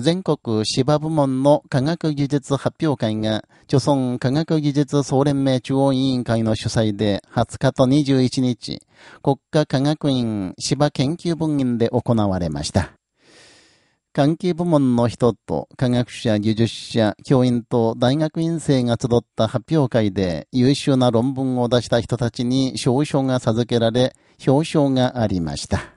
全国芝部門の科学技術発表会が、著村科学技術総連盟中央委員会の主催で20日と21日、国家科学院芝研究分院で行われました。関係部門の人と科学者、技術者、教員と大学院生が集った発表会で優秀な論文を出した人たちに賞書が授けられ、表彰がありました。